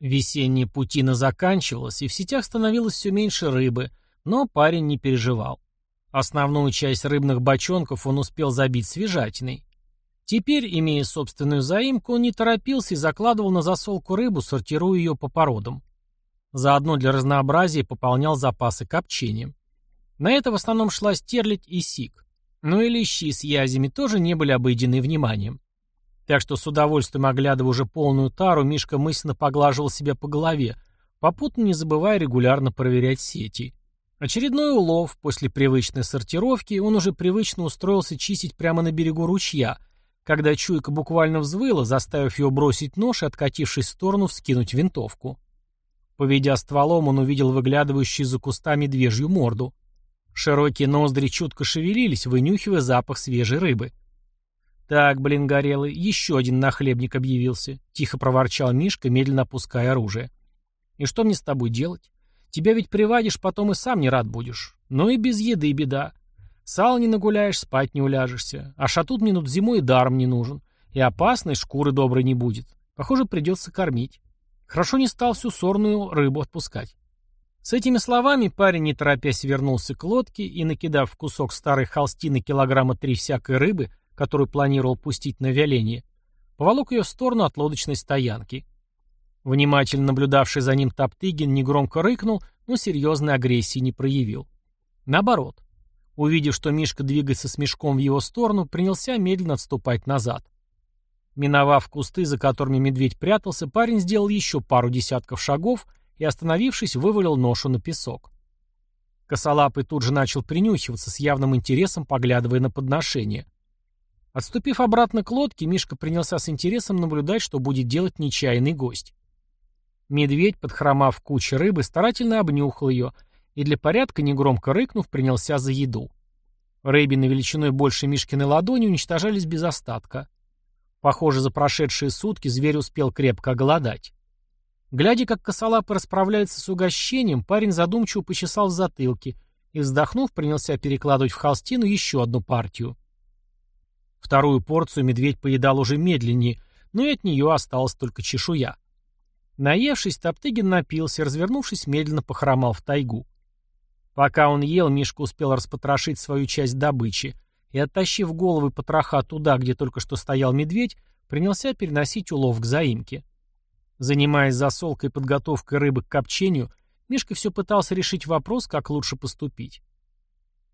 Весенняя путина заканчивалась, и в сетях становилось все меньше рыбы, но парень не переживал. Основную часть рыбных бочонков он успел забить свежатиной. Теперь, имея собственную заимку, он не торопился и закладывал на засолку рыбу, сортируя ее по породам. Заодно для разнообразия пополнял запасы копчением. На это в основном шла стерлядь и сик. Но и лещи с язями тоже не были обойдены вниманием. Так что с удовольствием оглядывая уже полную тару, Мишка мысленно поглаживал себя по голове, попутно не забывая регулярно проверять сети. Очередной улов, после привычной сортировки, он уже привычно устроился чистить прямо на берегу ручья, когда чуйка буквально взвыла, заставив его бросить нож и, откатившись в сторону, вскинуть винтовку. Поведя стволом, он увидел выглядывающую за куста медвежью морду. Широкие ноздри чутко шевелились, вынюхивая запах свежей рыбы. «Так, блин, горелый, еще один нахлебник объявился», — тихо проворчал Мишка, медленно опуская оружие. «И что мне с тобой делать? Тебя ведь приводишь, потом и сам не рад будешь. Ну и без еды беда. Сал не нагуляешь, спать не уляжешься. А шатут мне тут зимой даром не нужен. И опасной шкуры доброй не будет. Похоже, придется кормить. Хорошо не стал всю сорную рыбу отпускать». С этими словами парень, не торопясь, вернулся к лодке и, накидав в кусок старой холстины килограмма три всякой рыбы, которую планировал пустить на вяление, поволок ее в сторону от лодочной стоянки. Внимательно наблюдавший за ним Топтыгин негромко рыкнул, но серьезной агрессии не проявил. Наоборот. Увидев, что Мишка двигается с мешком в его сторону, принялся медленно отступать назад. Миновав кусты, за которыми медведь прятался, парень сделал еще пару десятков шагов и, остановившись, вывалил ношу на песок. Косолапый тут же начал принюхиваться, с явным интересом поглядывая на подношение. Отступив обратно к лодке, Мишка принялся с интересом наблюдать, что будет делать нечаянный гость. Медведь, подхромав кучу рыбы, старательно обнюхал ее и для порядка, негромко рыкнув, принялся за еду. Рыбины величиной больше Мишкиной ладони уничтожались без остатка. Похоже, за прошедшие сутки зверь успел крепко голодать. Глядя, как косолапый расправляется с угощением, парень задумчиво почесал в затылке и, вздохнув, принялся перекладывать в холстину еще одну партию. Вторую порцию медведь поедал уже медленнее, но и от нее осталась только чешуя. Наевшись, Топтыгин напился, развернувшись, медленно похромал в тайгу. Пока он ел, Мишка успел распотрошить свою часть добычи и, оттащив головы потроха туда, где только что стоял медведь, принялся переносить улов к заимке. Занимаясь засолкой и подготовкой рыбы к копчению, Мишка все пытался решить вопрос, как лучше поступить.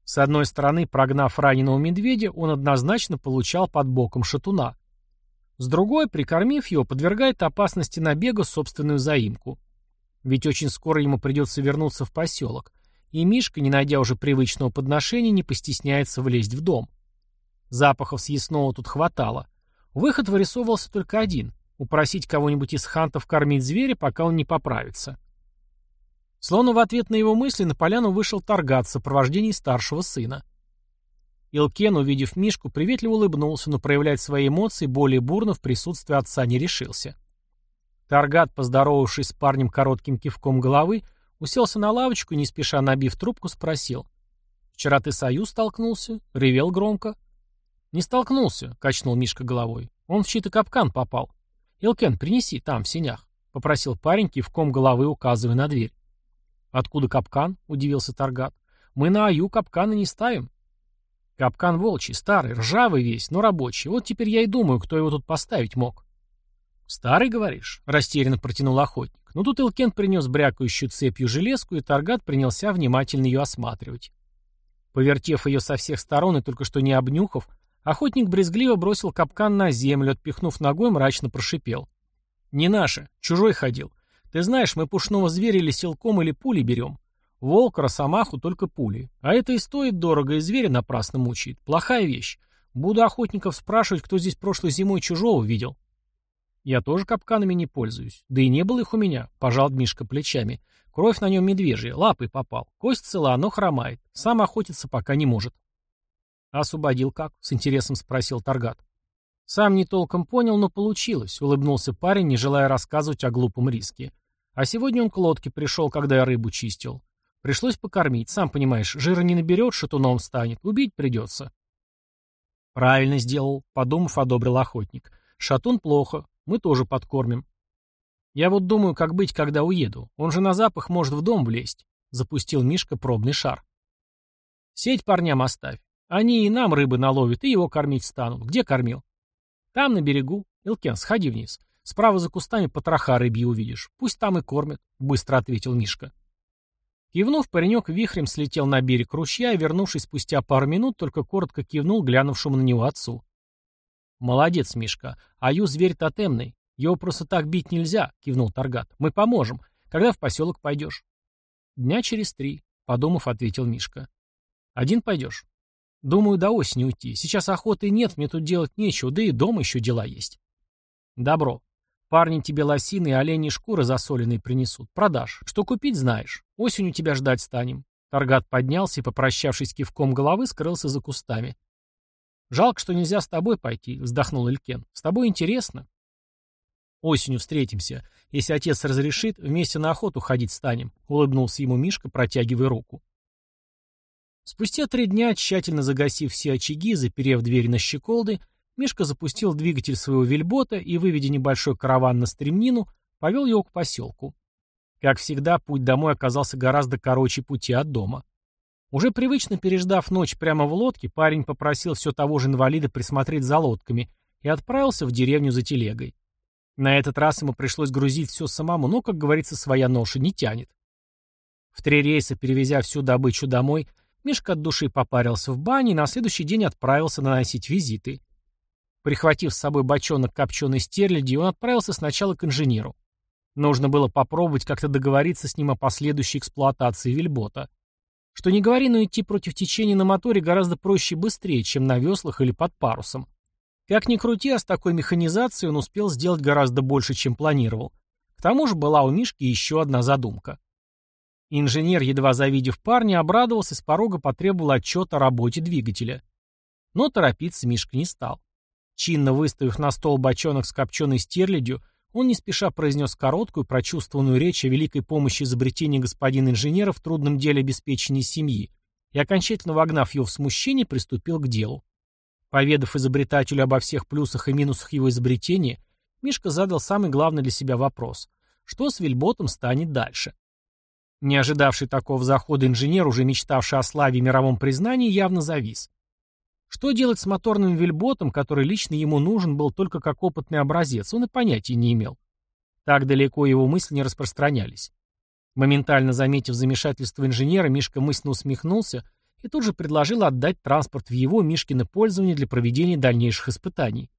С одной стороны, прогнав раненого медведя, он однозначно получал под боком шатуна. С другой, прикормив его, подвергает опасности набега собственную заимку. Ведь очень скоро ему придется вернуться в поселок, и Мишка, не найдя уже привычного подношения, не постесняется влезть в дом. Запахов съестного тут хватало. Выход вырисовывался только один — упросить кого-нибудь из хантов кормить зверя, пока он не поправится. Словно в ответ на его мысли на поляну вышел Таргат в сопровождении старшего сына. Илкен, увидев Мишку, приветливо улыбнулся, но проявлять свои эмоции более бурно в присутствии отца не решился. Таргат, поздоровавшись с парнем коротким кивком головы, уселся на лавочку и, не спеша набив трубку, спросил. «Вчера ты союз столкнулся?» — ревел громко. «Не столкнулся», — качнул Мишка головой. «Он в чей-то капкан попал. Илкен, принеси, там, в синях», — попросил парень, кивком головы указывая на дверь. «Откуда капкан?» — удивился Таргат. «Мы на Аю капканы не ставим». «Капкан волчий, старый, ржавый весь, но рабочий. Вот теперь я и думаю, кто его тут поставить мог». «Старый, говоришь?» — растерянно протянул охотник. Но тут Илкен принес брякающую цепью железку, и Таргат принялся внимательно ее осматривать. Повертев ее со всех сторон и только что не обнюхав, охотник брезгливо бросил капкан на землю, отпихнув ногой, мрачно прошипел. «Не наше, чужой ходил. Ты знаешь, мы пушного зверя или силком, или пули берем. Волк, росомаху, только пули. А это и стоит дорого, и зверя напрасно мучает. Плохая вещь. Буду охотников спрашивать, кто здесь прошлой зимой чужого видел. Я тоже капканами не пользуюсь. Да и не было их у меня, пожал Дмишка плечами. Кровь на нем медвежья, лапой попал. Кость цела, но хромает. Сам охотиться пока не может. освободил как? С интересом спросил Таргат. Сам не толком понял, но получилось, улыбнулся парень, не желая рассказывать о глупом риске. А сегодня он к лодке пришел, когда я рыбу чистил. Пришлось покормить. Сам понимаешь, жира не наберет, шатуном станет. Убить придется. Правильно сделал, подумав, одобрил охотник. Шатун плохо. Мы тоже подкормим. «Я вот думаю, как быть, когда уеду. Он же на запах может в дом влезть», — запустил Мишка пробный шар. «Сеть парням оставь. Они и нам рыбы наловят, и его кормить станут. Где кормил?» «Там, на берегу. Илкен, сходи вниз. Справа за кустами потроха рыбьи увидишь. Пусть там и кормят», — быстро ответил Мишка. Кивнув, паренек вихрем слетел на берег ручья и, вернувшись спустя пару минут, только коротко кивнул глянувшему на него отцу. «Молодец, Мишка. Аю зверь тотемный. Его просто так бить нельзя», — кивнул Таргат. «Мы поможем. Когда в поселок пойдешь?» «Дня через три», — подумав, ответил Мишка. «Один пойдешь?» «Думаю, до осени уйти. Сейчас охоты нет, мне тут делать нечего, да и дома еще дела есть». «Добро. Парни тебе лосины и оленьи шкуры засоленные принесут. Продашь. Что купить, знаешь. Осенью тебя ждать станем. Таргат поднялся и, попрощавшись кивком головы, скрылся за кустами. «Жалко, что нельзя с тобой пойти», — вздохнул Илькен. «С тобой интересно». «Осенью встретимся. Если отец разрешит, вместе на охоту ходить станем», — улыбнулся ему Мишка, протягивая руку. Спустя три дня, тщательно загасив все очаги, заперев дверь на щеколды, Мишка запустил двигатель своего вельбота и, выведя небольшой караван на стремнину, повел его к поселку. Как всегда, путь домой оказался гораздо короче пути от дома. Уже привычно переждав ночь прямо в лодке, парень попросил все того же инвалида присмотреть за лодками и отправился в деревню за телегой. На этот раз ему пришлось грузить все самому, но, как говорится, своя ноша не тянет. В три рейса, перевезя всю добычу домой, Мишка от души попарился в бане и на следующий день отправился наносить визиты. Прихватив с собой бочонок копченой стерляди, он отправился сначала к инженеру. Нужно было попробовать как-то договориться с ним о последующей эксплуатации вельбота. Что не говори, но идти против течения на моторе гораздо проще и быстрее, чем на веслах или под парусом. Как ни крути, а с такой механизацией он успел сделать гораздо больше, чем планировал. К тому же была у Мишки еще одна задумка. Инженер, едва завидев парня, обрадовался и с порога потребовал отчета о работе двигателя. Но торопиться Мишка не стал. Чинно выставив на стол бочонок с копченой стерлядью, он не спеша произнес короткую, прочувствованную речь о великой помощи изобретения господина инженера в трудном деле обеспечения семьи и, окончательно вогнав его в смущение, приступил к делу. Поведав изобретателю обо всех плюсах и минусах его изобретения, Мишка задал самый главный для себя вопрос. Что с Вильботом станет дальше? Не ожидавший такого захода инженер, уже мечтавший о славе и мировом признании, явно завис. Что делать с моторным вельботом, который лично ему нужен был только как опытный образец, он и понятия не имел. Так далеко его мысли не распространялись. Моментально заметив замешательство инженера, Мишка мысленно усмехнулся и тут же предложил отдать транспорт в его, Мишкино, пользование для проведения дальнейших испытаний.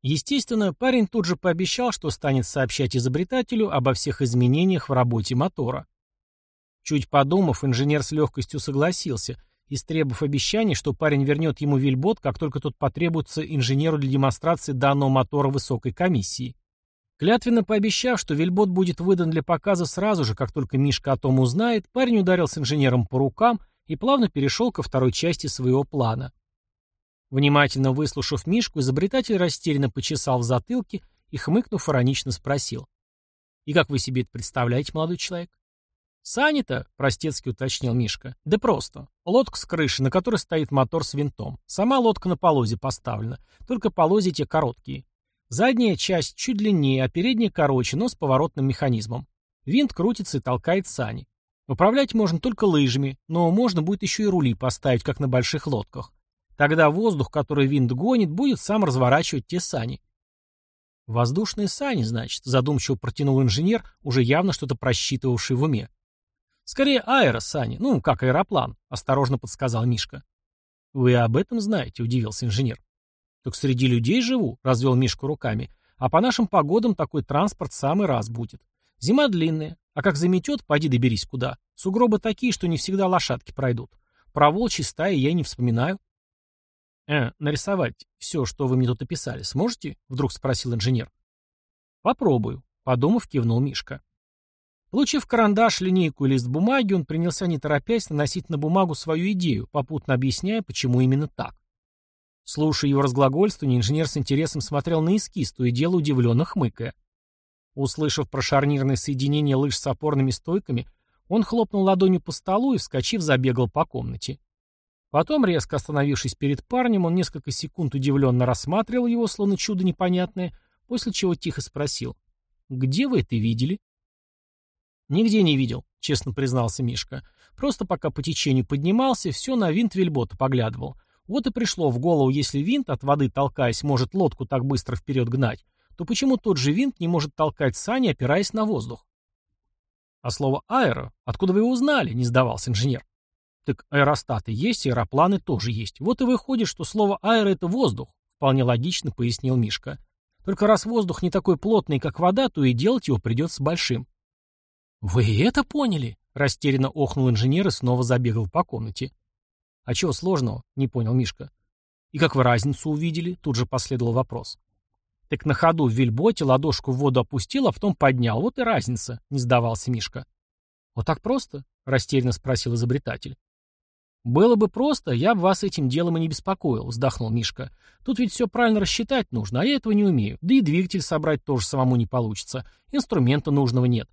Естественно, парень тут же пообещал, что станет сообщать изобретателю обо всех изменениях в работе мотора. Чуть подумав, инженер с легкостью согласился истребовав обещание, что парень вернет ему вельбот, как только тот потребуется инженеру для демонстрации данного мотора высокой комиссии. Клятвенно пообещав, что вельбот будет выдан для показа сразу же, как только Мишка о том узнает, парень ударил с инженером по рукам и плавно перешел ко второй части своего плана. Внимательно выслушав Мишку, изобретатель растерянно почесал в затылке и, хмыкнув, иронично спросил. «И как вы себе это представляете, молодой человек?» «Сани-то», — простецки уточнил Мишка. «Да просто. Лодка с крыши, на которой стоит мотор с винтом. Сама лодка на полозе поставлена. Только полози те короткие. Задняя часть чуть длиннее, а передняя короче, но с поворотным механизмом. Винт крутится и толкает сани. Управлять можно только лыжами, но можно будет еще и рули поставить, как на больших лодках. Тогда воздух, который винт гонит, будет сам разворачивать те сани. «Воздушные сани, значит», — задумчиво протянул инженер, уже явно что-то просчитывавший в уме. «Скорее аэро, Сани, ну, как аэроплан», — осторожно подсказал Мишка. «Вы об этом знаете?» — удивился инженер. «Так среди людей живу», — развел Мишку руками. «А по нашим погодам такой транспорт самый раз будет. Зима длинная, а как заметет, пойди доберись куда. Сугробы такие, что не всегда лошадки пройдут. Про волчьи стаи я не вспоминаю». «Э, нарисовать все, что вы мне тут описали, сможете?» — вдруг спросил инженер. «Попробую», — подумав, кивнул Мишка. Получив карандаш, линейку и лист бумаги, он принялся не торопясь наносить на бумагу свою идею, попутно объясняя, почему именно так. Слушая его разглагольствование, инженер с интересом смотрел на эскиз, то и дело удивленно хмыкая. Услышав про шарнирное соединение лыж с опорными стойками, он хлопнул ладонью по столу и, вскочив, забегал по комнате. Потом, резко остановившись перед парнем, он несколько секунд удивленно рассматривал его, словно чудо непонятное, после чего тихо спросил. Где вы это видели?» «Нигде не видел», — честно признался Мишка. «Просто пока по течению поднимался, все на винт вельбота поглядывал. Вот и пришло в голову, если винт, от воды толкаясь, может лодку так быстро вперед гнать, то почему тот же винт не может толкать сани, опираясь на воздух?» «А слово «аэро» откуда вы его узнали?» — не сдавался инженер. «Так аэростаты есть, аэропланы тоже есть. Вот и выходит, что слово «аэро» — это воздух», — вполне логично пояснил Мишка. «Только раз воздух не такой плотный, как вода, то и делать его придется большим». «Вы это поняли?» — растерянно охнул инженер и снова забегал по комнате. «А чего сложного?» — не понял Мишка. «И как вы разницу увидели?» — тут же последовал вопрос. «Так на ходу в вельботе ладошку в воду опустил, а потом поднял. Вот и разница», — не сдавался Мишка. «Вот так просто?» — растерянно спросил изобретатель. «Было бы просто, я бы вас этим делом и не беспокоил», — вздохнул Мишка. «Тут ведь все правильно рассчитать нужно, а я этого не умею. Да и двигатель собрать тоже самому не получится. Инструмента нужного нет.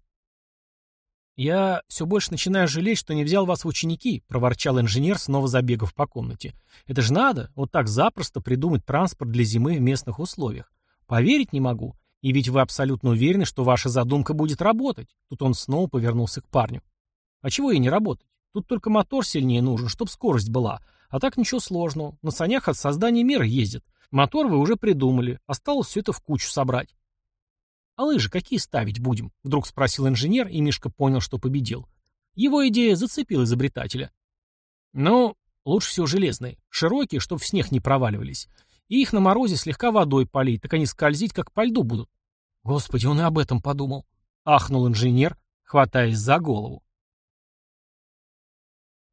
«Я все больше начинаю жалеть, что не взял вас в ученики», — проворчал инженер, снова забегав по комнате. «Это же надо, вот так запросто придумать транспорт для зимы в местных условиях. Поверить не могу. И ведь вы абсолютно уверены, что ваша задумка будет работать». Тут он снова повернулся к парню. «А чего и не работать? Тут только мотор сильнее нужен, чтоб скорость была. А так ничего сложного. На санях от создания мира ездят. Мотор вы уже придумали. Осталось все это в кучу собрать». «А лыжи какие ставить будем?» — вдруг спросил инженер, и Мишка понял, что победил. Его идея зацепила изобретателя. «Ну, лучше всего железные, широкие, чтобы в снег не проваливались. И их на морозе слегка водой полить, так они скользить, как по льду будут». «Господи, он и об этом подумал», — ахнул инженер, хватаясь за голову.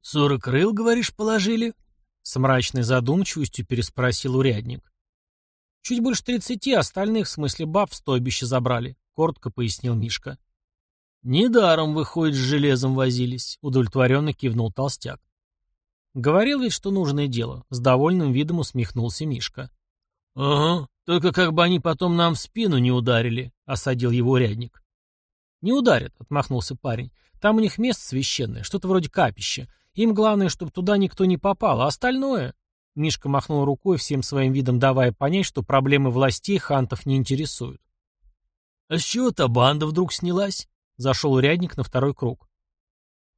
«Сорок рыл, говоришь, положили?» — с мрачной задумчивостью переспросил урядник. «Чуть больше тридцати, остальных, в смысле баб, в стойбище забрали», — коротко пояснил Мишка. «Недаром, выходит, с железом возились», — удовлетворенно кивнул толстяк. «Говорил ведь, что нужное дело», — с довольным видом усмехнулся Мишка. «Ага, только как бы они потом нам в спину не ударили», — осадил его урядник. «Не ударят», — отмахнулся парень. «Там у них место священное, что-то вроде капища. Им главное, чтобы туда никто не попал, а остальное...» Мишка махнул рукой, всем своим видом давая понять, что проблемы властей хантов не интересуют. «А с чего-то банда вдруг снялась?» — зашел урядник на второй круг.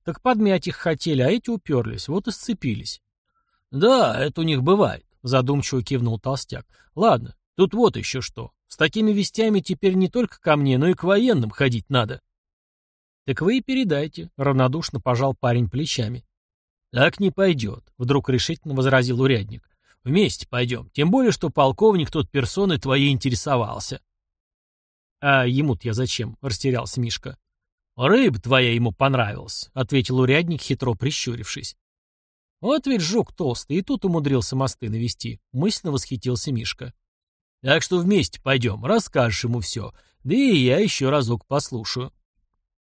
«Так подмять их хотели, а эти уперлись, вот и сцепились». «Да, это у них бывает», — задумчиво кивнул толстяк. «Ладно, тут вот еще что. С такими вестями теперь не только ко мне, но и к военным ходить надо». «Так вы и передайте», — равнодушно пожал парень плечами. «Так не пойдет», — вдруг решительно возразил урядник. «Вместе пойдем, тем более, что полковник тот персоной твоей интересовался». «А ему-то я зачем?» — растерялся Мишка. «Рыба твоя ему понравилась», — ответил урядник, хитро прищурившись. «Вот ведь жук толстый, и тут умудрился мосты навести», — мысленно восхитился Мишка. «Так что вместе пойдем, расскажешь ему все, да и я еще разок послушаю».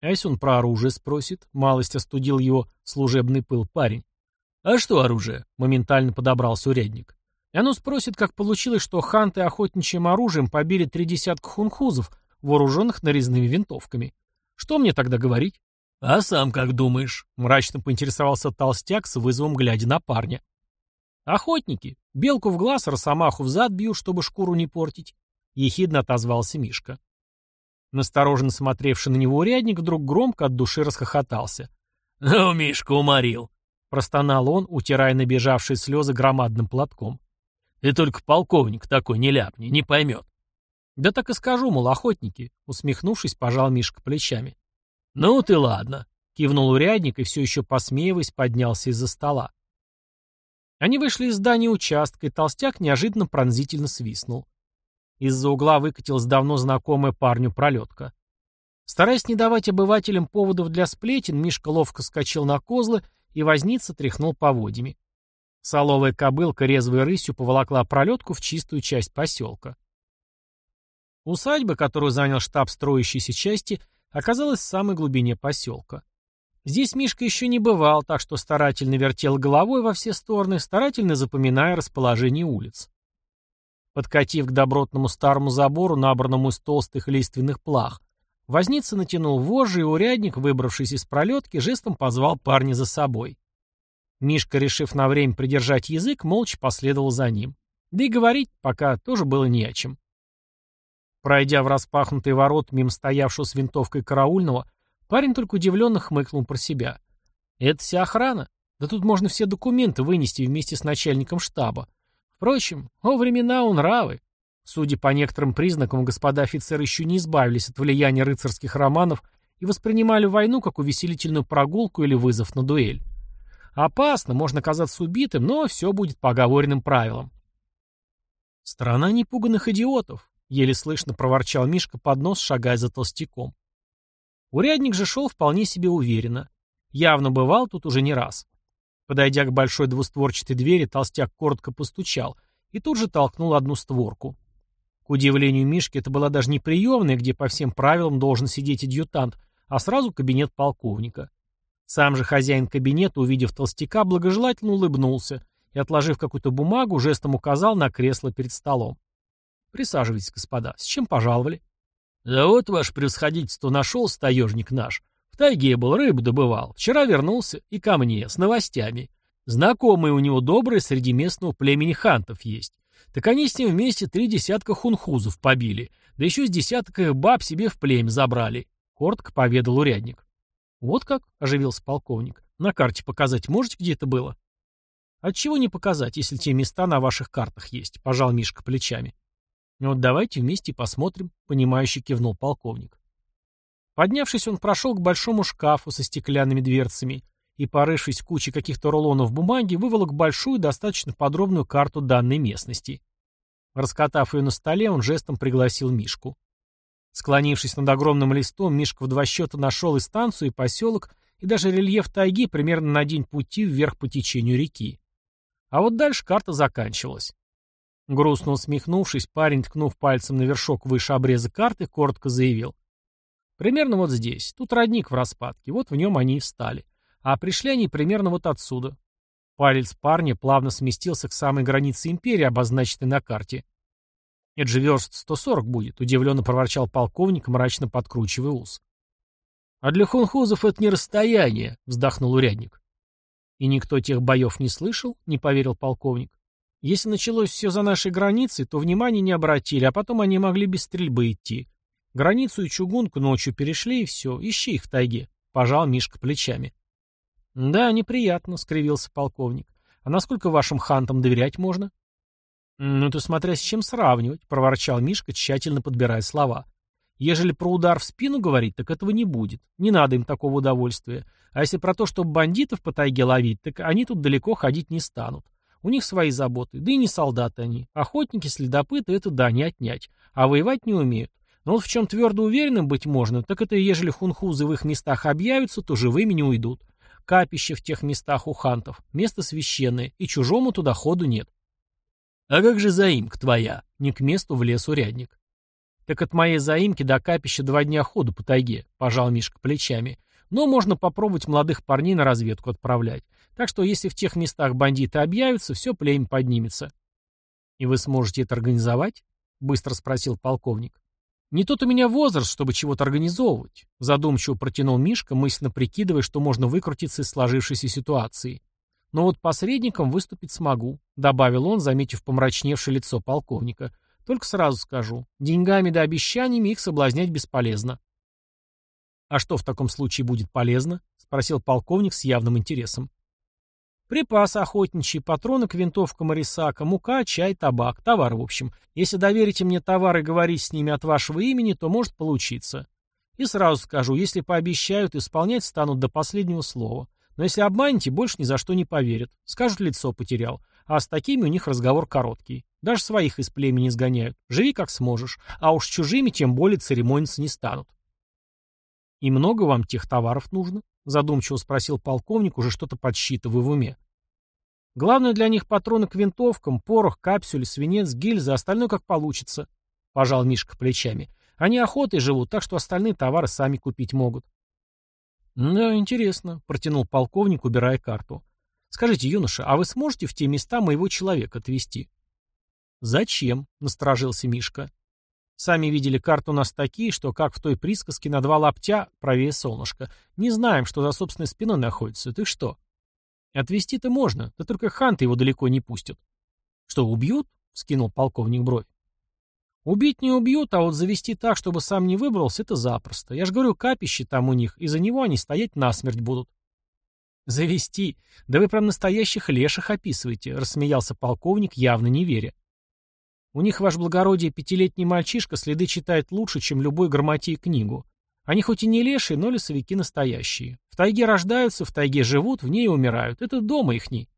А если он про оружие спросит? Малость остудил его служебный пыл парень. «А что оружие?» — моментально подобрался урядник. И оно спросит, как получилось, что ханты охотничьим оружием побили три десятка хунхузов, вооруженных нарезными винтовками. Что мне тогда говорить? «А сам как думаешь?» — мрачно поинтересовался толстяк с вызовом, глядя на парня. «Охотники. Белку в глаз, росомаху в зад бьют, чтобы шкуру не портить», — ехидно отозвался Мишка. Настороженно смотревший на него урядник вдруг громко от души расхохотался. «Ну, Мишка уморил!» — простонал он, утирая набежавшие слезы громадным платком. «Ты только полковник такой не ляпни, не поймет». «Да так и скажу, мол, охотники», — усмехнувшись, пожал Мишка плечами. «Ну ты ладно», — кивнул урядник и все еще посмеиваясь поднялся из-за стола. Они вышли из здания участка, и толстяк неожиданно пронзительно свистнул. Из-за угла выкатилась давно знакомая парню пролетка. Стараясь не давать обывателям поводов для сплетен, Мишка ловко скочил на козлы и возница тряхнул поводьями. Соловая кобылка резвой рысью поволокла пролетку в чистую часть поселка. Усадьба, которую занял штаб строящейся части, оказалась в самой глубине поселка. Здесь Мишка еще не бывал, так что старательно вертел головой во все стороны, старательно запоминая расположение улиц. Подкатив к добротному старому забору, набранному из толстых лиственных плах, возница натянул вожжи, и урядник, выбравшись из пролетки, жестом позвал парня за собой. Мишка, решив на время придержать язык, молча последовал за ним. Да и говорить пока тоже было не о чем. Пройдя в распахнутый ворот мимо стоявшего с винтовкой караульного, парень только удивленно хмыкнул про себя. «Это вся охрана? Да тут можно все документы вынести вместе с начальником штаба. Впрочем, о времена он нравы. Судя по некоторым признакам, господа офицеры еще не избавились от влияния рыцарских романов и воспринимали войну как увеселительную прогулку или вызов на дуэль. Опасно, можно казаться убитым, но все будет по оговоренным правилам. «Страна непуганных идиотов», — еле слышно проворчал Мишка под нос, шагая за толстяком. Урядник же шел вполне себе уверенно. Явно бывал тут уже не раз. Подойдя к большой двустворчатой двери, толстяк коротко постучал и тут же толкнул одну створку. К удивлению Мишки, это была даже не приемная, где по всем правилам должен сидеть адъютант, а сразу кабинет полковника. Сам же хозяин кабинета, увидев толстяка, благожелательно улыбнулся и, отложив какую-то бумагу, жестом указал на кресло перед столом. «Присаживайтесь, господа. С чем пожаловали?» «Да вот, ваше превосходительство, нашел таежник наш. Тайге был, рыбу добывал. Вчера вернулся и ко мне, с новостями. Знакомые у него добрые среди местного племени хантов есть. Так они с ним вместе три десятка хунхузов побили, да еще с десяток их баб себе в племя забрали», — коротко поведал урядник. «Вот как?» — оживился полковник. «На карте показать можете, где это было?» «Отчего не показать, если те места на ваших картах есть?» — пожал Мишка плечами. «Ну «Вот давайте вместе посмотрим», — понимающе кивнул полковник. Поднявшись, он прошел к большому шкафу со стеклянными дверцами и, порывшись в куче каких-то рулонов бумаги, выволок большую, достаточно подробную карту данной местности. Раскатав ее на столе, он жестом пригласил Мишку. Склонившись над огромным листом, Мишка в два счета нашел и станцию, и поселок, и даже рельеф тайги примерно на день пути вверх по течению реки. А вот дальше карта заканчивалась. Грустно усмехнувшись, парень, ткнув пальцем на вершок выше обреза карты, коротко заявил. Примерно вот здесь. Тут родник в распадке. Вот в нем они и встали. А пришли они примерно вот отсюда. Палец парня плавно сместился к самой границе империи, обозначенной на карте. «Это же верст 140 будет», — удивленно проворчал полковник, мрачно подкручивая ус. «А для хунхузов это не расстояние», — вздохнул урядник. «И никто тех боев не слышал?» — не поверил полковник. «Если началось все за нашей границей, то внимания не обратили, а потом они могли без стрельбы идти. Границу и чугунку ночью перешли, и все, ищи их в тайге», — пожал Мишка плечами. «Да, неприятно», — скривился полковник. «А насколько вашим хантам доверять можно?» «Ну, ты смотря с чем сравнивать», — проворчал Мишка, тщательно подбирая слова. «Ежели про удар в спину говорить, так этого не будет. Не надо им такого удовольствия. А если про то, чтобы бандитов по тайге ловить, так они тут далеко ходить не станут. У них свои заботы, да и не солдаты они. Охотники, следопыты — это да, не отнять. А воевать не умеют. Но вот в чем твердо уверенным быть можно, так это ежели хунхузы в их местах объявятся, то живыми не уйдут. Капище в тех местах у хантов, место священное, и чужому туда ходу нет. А как же заимка твоя? Не к месту влез урядник. Так от моей заимки до капища два дня ходу по тайге, пожал Мишка плечами. Но можно попробовать молодых парней на разведку отправлять. Так что если в тех местах бандиты объявятся, все племя поднимется. И вы сможете это организовать? Быстро спросил полковник. «Не тот у меня возраст, чтобы чего-то организовывать», задумчиво протянул Мишка, мысленно прикидывая, что можно выкрутиться из сложившейся ситуации. «Но вот посредником выступить смогу», добавил он, заметив помрачневшее лицо полковника. «Только сразу скажу, деньгами да обещаниями их соблазнять бесполезно». «А что в таком случае будет полезно?» спросил полковник с явным интересом. Припасы охотничьи, патроны к винтовкам Арисака, мука, чай, табак, товар в общем. Если доверите мне товар и говорить с ними от вашего имени, то может получиться. И сразу скажу, если пообещают, исполнять станут до последнего слова. Но если обманете, больше ни за что не поверят. Скажут, лицо потерял. А с такими у них разговор короткий. Даже своих из племени сгоняют. Живи как сможешь. А уж чужими тем более церемониться не станут. И много вам тех товаров нужно? Задумчиво спросил полковник, уже что-то подсчитывая в уме. Главное для них патроны к винтовкам, порох, капсюль, свинец, гильзы, остальное как получится. Пожал Мишка плечами. Они охотой живут, так что остальные товары сами купить могут. Да, интересно, протянул полковник, убирая карту. Скажите, юноша, а вы сможете в те места моего человека отвезти? Зачем? Насторожился Мишка. Сами видели карту у нас такие, что, как в той присказке, на два лаптя правее солнышко. Не знаем, что за собственной спиной находится. Ты что? Отвезти-то можно, да только ханты его далеко не пустят. Что, убьют? Скинул полковник бровь. Убить не убьют, а вот завести так, чтобы сам не выбрался, это запросто. Я же говорю, капище там у них, и за него они стоять насмерть будут. Завести? Да вы прям настоящих леших описываете, рассмеялся полковник, явно не веря. У них, ваш благородие, пятилетний мальчишка следы читает лучше, чем любой грамотей книгу. Они хоть и не лешие, но лесовики настоящие. В тайге рождаются, в тайге живут, в ней умирают. Это дома ихний.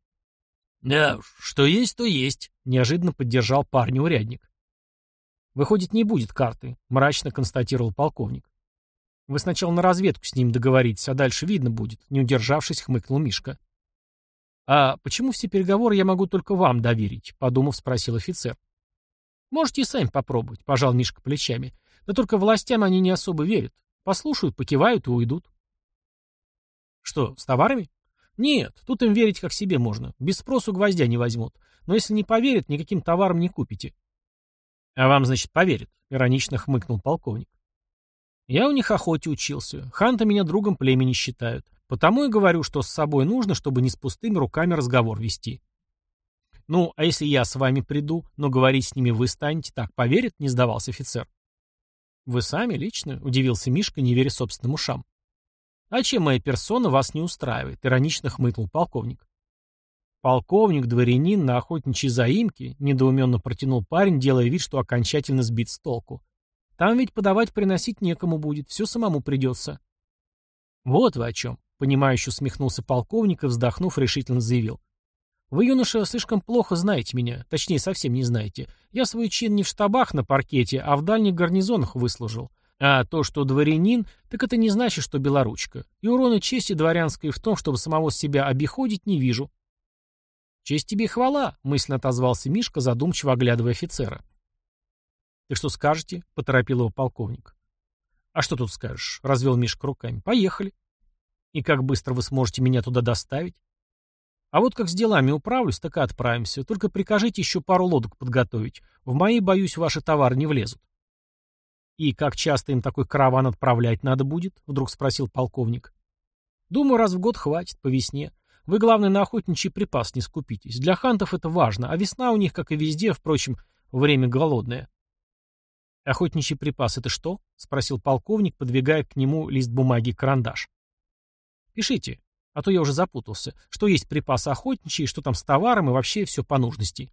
Да, что есть, то есть, неожиданно поддержал парня урядник. Выходит, не будет карты, мрачно констатировал полковник. Вы сначала на разведку с ним договоритесь, а дальше видно будет, не удержавшись, хмыкнул Мишка. А почему все переговоры я могу только вам доверить? подумав, спросил офицер. Можете и сами попробовать, пожал Мишка плечами. Да только властям они не особо верят. Послушают, покивают и уйдут. Что, с товарами? Нет, тут им верить как себе можно. Без спросу гвоздя не возьмут. Но если не поверят, никаким товаром не купите. А вам, значит, поверят, иронично хмыкнул полковник. Я у них охоте учился. Ханта меня другом племени считают. Потому и говорю, что с собой нужно, чтобы не с пустыми руками разговор вести. Ну, а если я с вами приду, но говорить с ними вы станете, так поверят, не сдавался офицер. «Вы сами лично?» — удивился Мишка, не веря собственным ушам. «А чем моя персона вас не устраивает?» — иронично хмыкнул полковник. «Полковник, дворянин на охотничьей заимке?» — недоуменно протянул парень, делая вид, что окончательно сбит с толку. «Там ведь подавать приносить некому будет, все самому придется». «Вот вы о чем», — понимающе усмехнулся полковник и, вздохнув, решительно заявил. Вы, юноша, слишком плохо знаете меня, точнее, совсем не знаете. Я свой чин не в штабах на паркете, а в дальних гарнизонах выслужил. А то, что дворянин, так это не значит, что белоручка. И урона чести дворянской в том, чтобы самого себя обиходить, не вижу. «Честь тебе и хвала», — мысленно отозвался Мишка, задумчиво оглядывая офицера. «Ты что скажете?» — поторопил его полковник. «А что тут скажешь?» — развел Мишка руками. «Поехали». «И как быстро вы сможете меня туда доставить?» А вот как с делами управлюсь, так и отправимся. Только прикажите еще пару лодок подготовить. В мои, боюсь, ваши товары не влезут. И как часто им такой караван отправлять надо будет? Вдруг спросил полковник. Думаю, раз в год хватит, по весне. Вы, главное, на охотничий припас не скупитесь. Для хантов это важно, а весна у них, как и везде, впрочем, время голодное. Охотничий припас — это что? — спросил полковник, подвигая к нему лист бумаги и карандаш. «Пишите. А то я уже запутался. Что есть припасы охотничьи, что там с товаром и вообще все по нужности.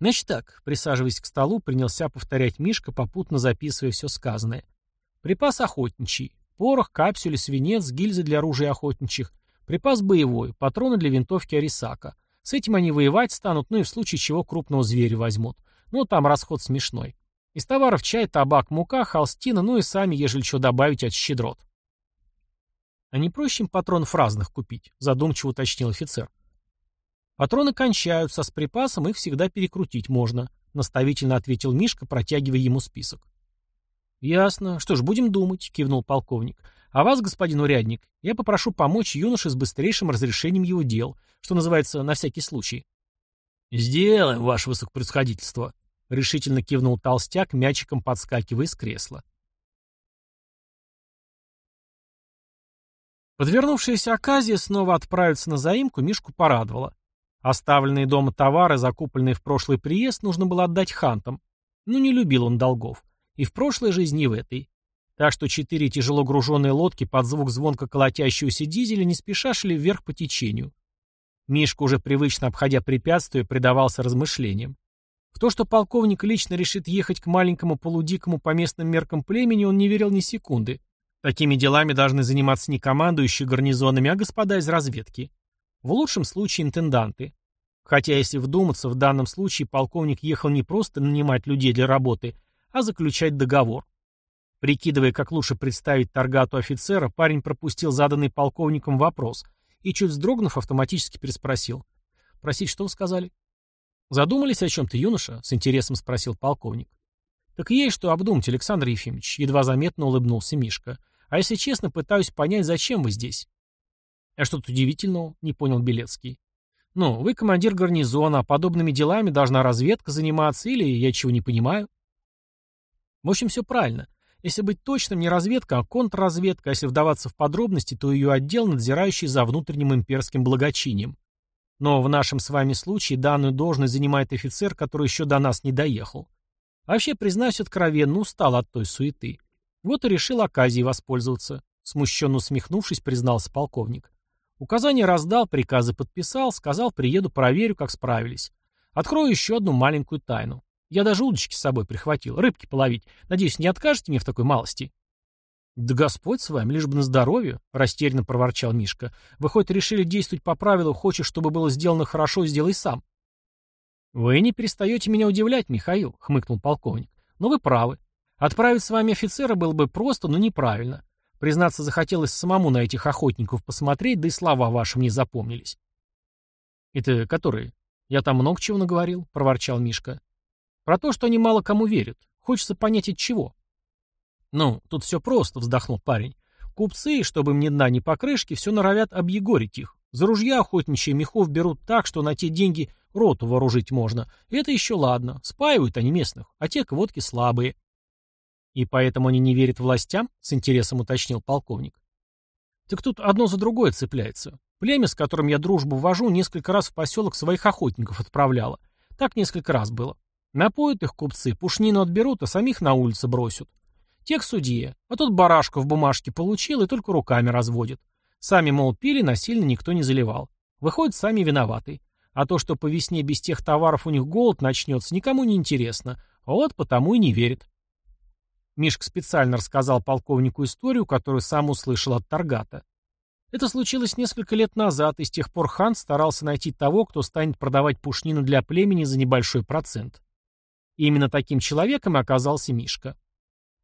Значит так, присаживаясь к столу, принялся повторять Мишка, попутно записывая все сказанное. Припас охотничий. Порох, капсюли, свинец, гильзы для оружия охотничьих. Припас боевой, патроны для винтовки Арисака. С этим они воевать станут, ну и в случае чего крупного зверя возьмут. Ну, там расход смешной. Из товаров чай, табак, мука, холстина, ну и сами, ежели что добавить от щедрот. А не проще им патронов разных купить? Задумчиво уточнил офицер. Патроны кончаются, с припасом их всегда перекрутить можно, наставительно ответил Мишка, протягивая ему список. Ясно. Что ж, будем думать, кивнул полковник. А вас, господин урядник, я попрошу помочь юноше с быстрейшим разрешением его дел, что называется, на всякий случай. Сделаем, ваше высокопредсходительство, решительно кивнул толстяк, мячиком подскакивая с кресла. Подвернувшаяся оказия снова отправиться на заимку Мишку порадовала. Оставленные дома товары, закупленные в прошлый приезд, нужно было отдать хантам. Но не любил он долгов. И в прошлой жизни, и в этой. Так что четыре тяжело груженные лодки под звук звонко колотящегося дизеля не спеша шли вверх по течению. Мишка, уже привычно обходя препятствия, предавался размышлениям. В то, что полковник лично решит ехать к маленькому полудикому по местным меркам племени, он не верил ни секунды. Такими делами должны заниматься не командующие гарнизонами, а господа из разведки. В лучшем случае интенданты. Хотя, если вдуматься, в данном случае полковник ехал не просто нанимать людей для работы, а заключать договор. Прикидывая, как лучше представить торгату офицера, парень пропустил заданный полковником вопрос и, чуть вздрогнув, автоматически переспросил. «Просить, что вы сказали?» «Задумались о чем-то, юноша?» — с интересом спросил полковник. «Так есть что обдумать, Александр Ефимович», — едва заметно улыбнулся Мишка. А если честно, пытаюсь понять, зачем вы здесь. А что тут удивительного, не понял Белецкий. Ну, вы командир гарнизона, а подобными делами должна разведка заниматься, или я чего не понимаю? В общем, все правильно. Если быть точным, не разведка, а контрразведка, если вдаваться в подробности, то ее отдел, надзирающий за внутренним имперским благочинием. Но в нашем с вами случае данную должность занимает офицер, который еще до нас не доехал. Вообще, признаюсь откровенно, устал от той суеты. Вот и решил оказией воспользоваться. Смущенно усмехнувшись, признался полковник. Указания раздал, приказы подписал, сказал, приеду, проверю, как справились. Открою еще одну маленькую тайну. Я даже удочки с собой прихватил, рыбки половить. Надеюсь, не откажете мне в такой малости?» «Да Господь с вами, лишь бы на здоровье», — растерянно проворчал Мишка. «Вы хоть решили действовать по правилу, хочешь, чтобы было сделано хорошо, сделай сам». «Вы не перестаете меня удивлять, Михаил», — хмыкнул полковник. «Но вы правы. Отправить с вами офицера было бы просто, но неправильно. Признаться, захотелось самому на этих охотников посмотреть, да и слова ваши мне запомнились». «Это которые?» «Я там много чего наговорил», — проворчал Мишка. «Про то, что они мало кому верят. Хочется понять, от чего». «Ну, тут все просто», — вздохнул парень. «Купцы, чтобы им ни дна, ни покрышки, все норовят объегорить их. За ружья охотничьи мехов берут так, что на те деньги роту вооружить можно. И это еще ладно. Спаивают они местных, а те к водке слабые». «И поэтому они не верят властям?» — с интересом уточнил полковник. «Так тут одно за другое цепляется. Племя, с которым я дружбу вожу, несколько раз в поселок своих охотников отправляло. Так несколько раз было. Напоят их купцы, пушнину отберут, а самих на улице бросят. Те к судье. А тут барашка в бумажке получил и только руками разводит. Сами, мол, пили, насильно никто не заливал. Выходит, сами виноваты. А то, что по весне без тех товаров у них голод начнется, никому не интересно. Вот потому и не верит. Мишка специально рассказал полковнику историю, которую сам услышал от Таргата. Это случилось несколько лет назад, и с тех пор хан старался найти того, кто станет продавать пушнину для племени за небольшой процент. И именно таким человеком оказался Мишка.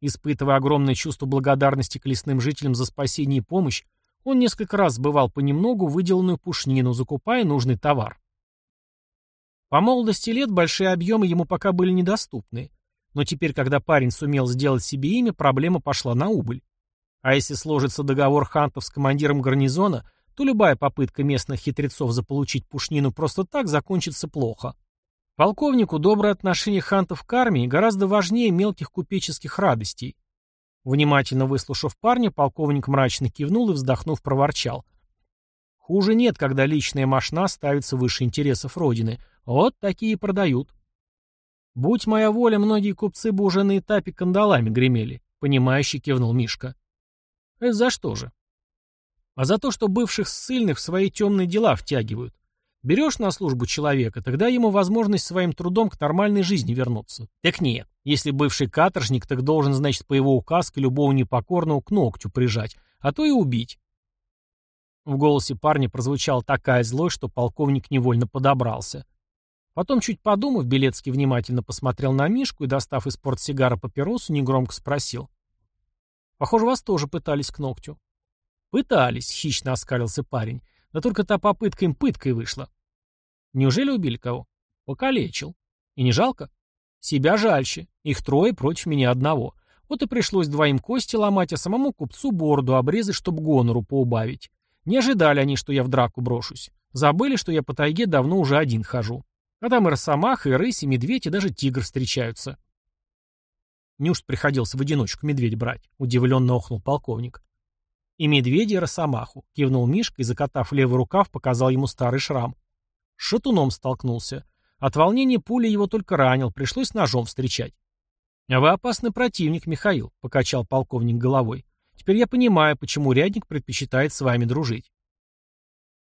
Испытывая огромное чувство благодарности к лесным жителям за спасение и помощь, он несколько раз сбывал понемногу выделанную пушнину, закупая нужный товар. По молодости лет большие объемы ему пока были недоступны, но теперь, когда парень сумел сделать себе имя, проблема пошла на убыль. А если сложится договор хантов с командиром гарнизона, то любая попытка местных хитрецов заполучить пушнину просто так закончится плохо. Полковнику доброе отношение хантов к армии гораздо важнее мелких купеческих радостей. Внимательно выслушав парня, полковник мрачно кивнул и, вздохнув, проворчал. Хуже нет, когда личная мошна ставится выше интересов Родины. Вот такие продают. Будь моя воля, многие купцы бы уже на этапе кандалами гремели, понимающе кивнул Мишка. Это за что же? А за то, что бывших ссыльных в свои темные дела втягивают. Берешь на службу человека, тогда ему возможность своим трудом к нормальной жизни вернуться. Так нет. Если бывший каторжник, так должен, значит, по его указке любого непокорного к ногтю прижать, а то и убить. В голосе парня прозвучала такая злость, что полковник невольно подобрался. Потом, чуть подумав, Белецкий внимательно посмотрел на Мишку и, достав из портсигара папиросу, негромко спросил. Похоже, вас тоже пытались к ногтю. Пытались, хищно оскалился парень. Да только та попытка им пыткой вышла. Неужели убили кого? Покалечил. И не жалко? Себя жальще. Их трое против меня одного. Вот и пришлось двоим кости ломать, а самому купцу бороду обрезать, чтобы гонору поубавить. Не ожидали они, что я в драку брошусь. Забыли, что я по тайге давно уже один хожу. А там и росомаха, и рысь, и медведь, и даже тигр встречаются. Неужто приходилось в одиночку медведь брать? Удивленно охнул полковник. И медведя, и росомаху. Кивнул Мишка и, закатав левый рукав, показал ему старый шрам. С шатуном столкнулся. От волнения пули его только ранил, пришлось ножом встречать. «А вы опасный противник, Михаил», — покачал полковник головой. «Теперь я понимаю, почему рядник предпочитает с вами дружить».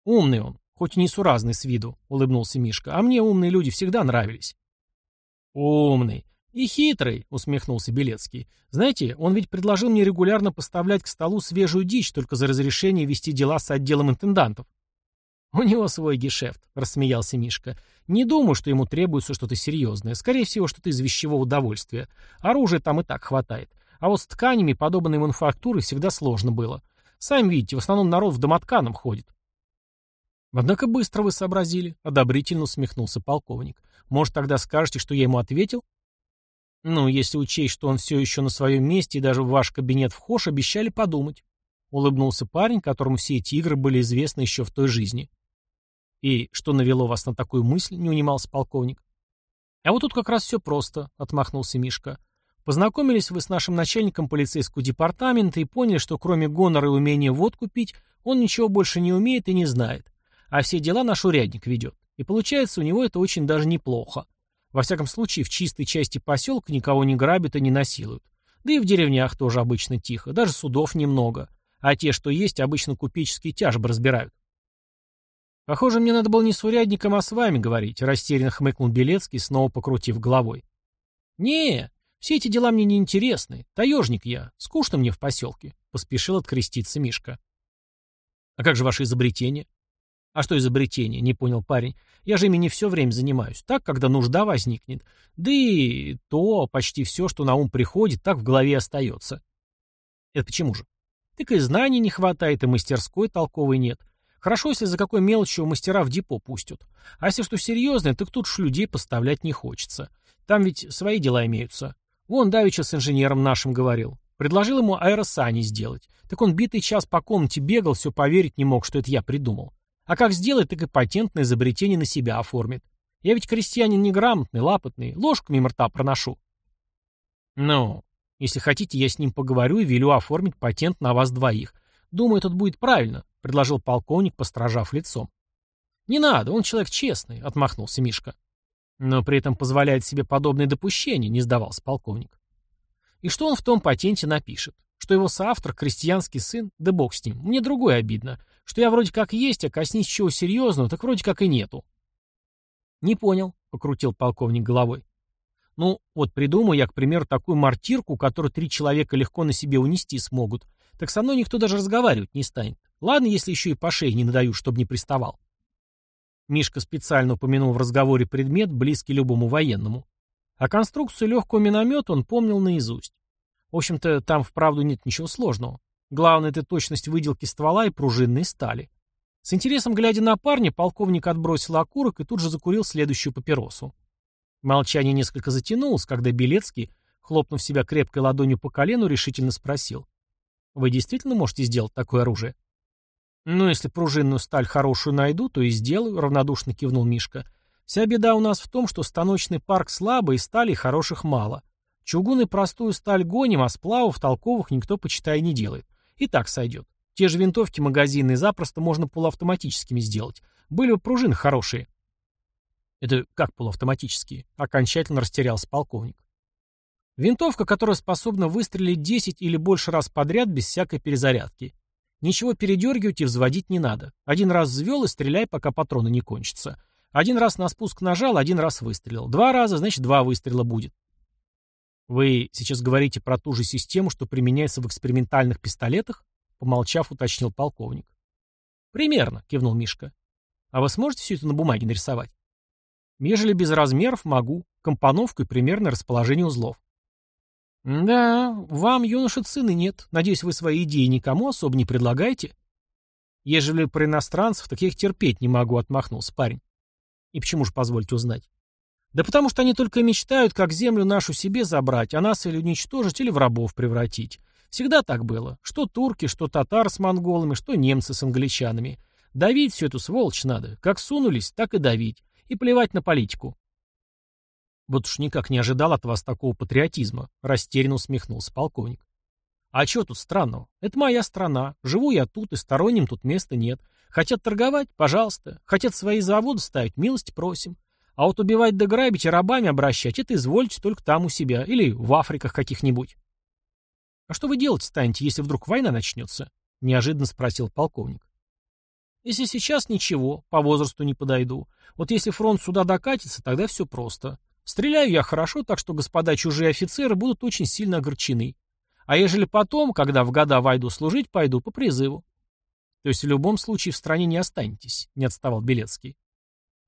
«Умный он, хоть и несуразный с виду», — улыбнулся Мишка. «А мне умные люди всегда нравились». «Умный. «И хитрый», — усмехнулся Белецкий. «Знаете, он ведь предложил мне регулярно поставлять к столу свежую дичь только за разрешение вести дела с отделом интендантов». «У него свой гешефт», — рассмеялся Мишка. «Не думаю, что ему требуется что-то серьезное. Скорее всего, что-то из вещевого удовольствия. Оружия там и так хватает. А вот с тканями подобной мануфактуры всегда сложно было. Сами видите, в основном народ в домотканом ходит». «Однако быстро вы сообразили», — одобрительно усмехнулся полковник. «Может, тогда скажете, что я ему ответил?» Ну, если учесть, что он все еще на своем месте и даже в ваш кабинет вхож, обещали подумать. Улыбнулся парень, которому все эти игры были известны еще в той жизни. И что навело вас на такую мысль, не унимался полковник. А вот тут как раз все просто, отмахнулся Мишка. Познакомились вы с нашим начальником полицейского департамента и поняли, что кроме гонора и умения водку пить, он ничего больше не умеет и не знает. А все дела наш урядник ведет. И получается у него это очень даже неплохо. Во всяком случае, в чистой части поселка никого не грабят и не насилуют. Да и в деревнях тоже обычно тихо, даже судов немного. А те, что есть, обычно купеческие тяжбы разбирают. Похоже, мне надо было не с урядником, а с вами говорить, растерянно хмыкнул Белецкий, снова покрутив головой. Не, все эти дела мне не интересны. Таежник я, скучно мне в поселке, поспешил откреститься Мишка. А как же ваше изобретение? А что изобретение? Не понял парень. Я же ими не все время занимаюсь. Так, когда нужда возникнет. Да и то почти все, что на ум приходит, так в голове остается. Это почему же? Так и знаний не хватает, и мастерской толковой нет. Хорошо, если за какой мелочью мастера в депо пустят. А если что серьезное, так тут уж людей поставлять не хочется. Там ведь свои дела имеются. Вон Давича с инженером нашим говорил. Предложил ему аэросани сделать. Так он битый час по комнате бегал, все поверить не мог, что это я придумал. А как сделать, так и патентное изобретение на себя оформит. Я ведь крестьянин неграмотный, лапотный, ложку мимо рта проношу. Ну, если хотите, я с ним поговорю и велю оформить патент на вас двоих. Думаю, тут будет правильно, предложил полковник, постражав лицом. Не надо, он человек честный, отмахнулся Мишка. Но при этом позволяет себе подобные допущения, не сдавался полковник. И что он в том патенте напишет? Что его соавтор крестьянский сын? Да бог с ним. Мне другое обидно. Что я вроде как есть, а коснись чего серьезного, так вроде как и нету. Не понял, покрутил полковник головой. Ну, вот придумаю я, к примеру, такую мартирку, которую три человека легко на себе унести смогут. Так со мной никто даже разговаривать не станет. Ладно, если еще и по шее не надаю, чтобы не приставал. Мишка специально упомянул в разговоре предмет, близкий любому военному. А конструкцию легкого миномета он помнил наизусть. В общем-то, там вправду нет ничего сложного. Главное — это точность выделки ствола и пружинной стали. С интересом глядя на парня, полковник отбросил окурок и тут же закурил следующую папиросу. Молчание несколько затянулось, когда Белецкий, хлопнув себя крепкой ладонью по колену, решительно спросил. «Вы действительно можете сделать такое оружие?» «Ну, если пружинную сталь хорошую найду, то и сделаю», — равнодушно кивнул Мишка. «Вся беда у нас в том, что станочный парк слабый, и стали хороших мало. Чугун и простую сталь гоним, а сплавов толковых никто, почитай, не делает. И так сойдет. Те же винтовки магазинные запросто можно полуавтоматическими сделать. Были бы пружины хорошие». «Это как полуавтоматические?» — окончательно растерялся полковник. «Винтовка, которая способна выстрелить 10 или больше раз подряд без всякой перезарядки». Ничего передергивать и взводить не надо. Один раз взвел и стреляй, пока патроны не кончатся. Один раз на спуск нажал, один раз выстрелил. Два раза, значит, два выстрела будет. Вы сейчас говорите про ту же систему, что применяется в экспериментальных пистолетах? Помолчав, уточнил полковник. Примерно, кивнул Мишка. А вы сможете все это на бумаге нарисовать? Ежели без размеров, могу. Компоновку и примерное расположение узлов. «Да, вам, юноша, цены нет. Надеюсь, вы свои идеи никому особо не предлагаете?» «Ежели про иностранцев, так я их терпеть не могу», — отмахнулся парень. «И почему же, позвольте узнать?» «Да потому что они только мечтают, как землю нашу себе забрать, а нас или уничтожить, или в рабов превратить. Всегда так было. Что турки, что татар с монголами, что немцы с англичанами. Давить всю эту сволочь надо. Как сунулись, так и давить. И плевать на политику. Вот уж никак не ожидал от вас такого патриотизма, растерянно усмехнулся полковник. А чего тут странного? Это моя страна. Живу я тут, и сторонним тут места нет. Хотят торговать? Пожалуйста. Хотят свои заводы ставить? Милость просим. А вот убивать да грабить и рабами обращать, это извольте только там у себя. Или в Африках каких-нибудь. А что вы делать станете, если вдруг война начнется? Неожиданно спросил полковник. Если сейчас ничего, по возрасту не подойду. Вот если фронт сюда докатится, тогда все просто. Стреляю я хорошо, так что господа чужие офицеры будут очень сильно огорчены. А ежели потом, когда в года войду служить, пойду по призыву. То есть в любом случае в стране не останетесь, не отставал Белецкий.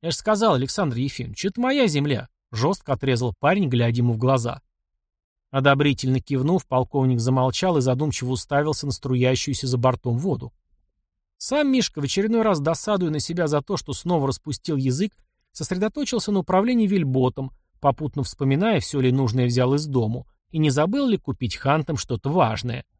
Я же сказал, Александр Ефимович, это моя земля, жестко отрезал парень, глядя ему в глаза. Одобрительно кивнув, полковник замолчал и задумчиво уставился на струящуюся за бортом воду. Сам Мишка, в очередной раз досадуя на себя за то, что снова распустил язык, сосредоточился на управлении вельботом, попутно вспоминая, все ли нужное взял из дому, и не забыл ли купить хантам что-то важное –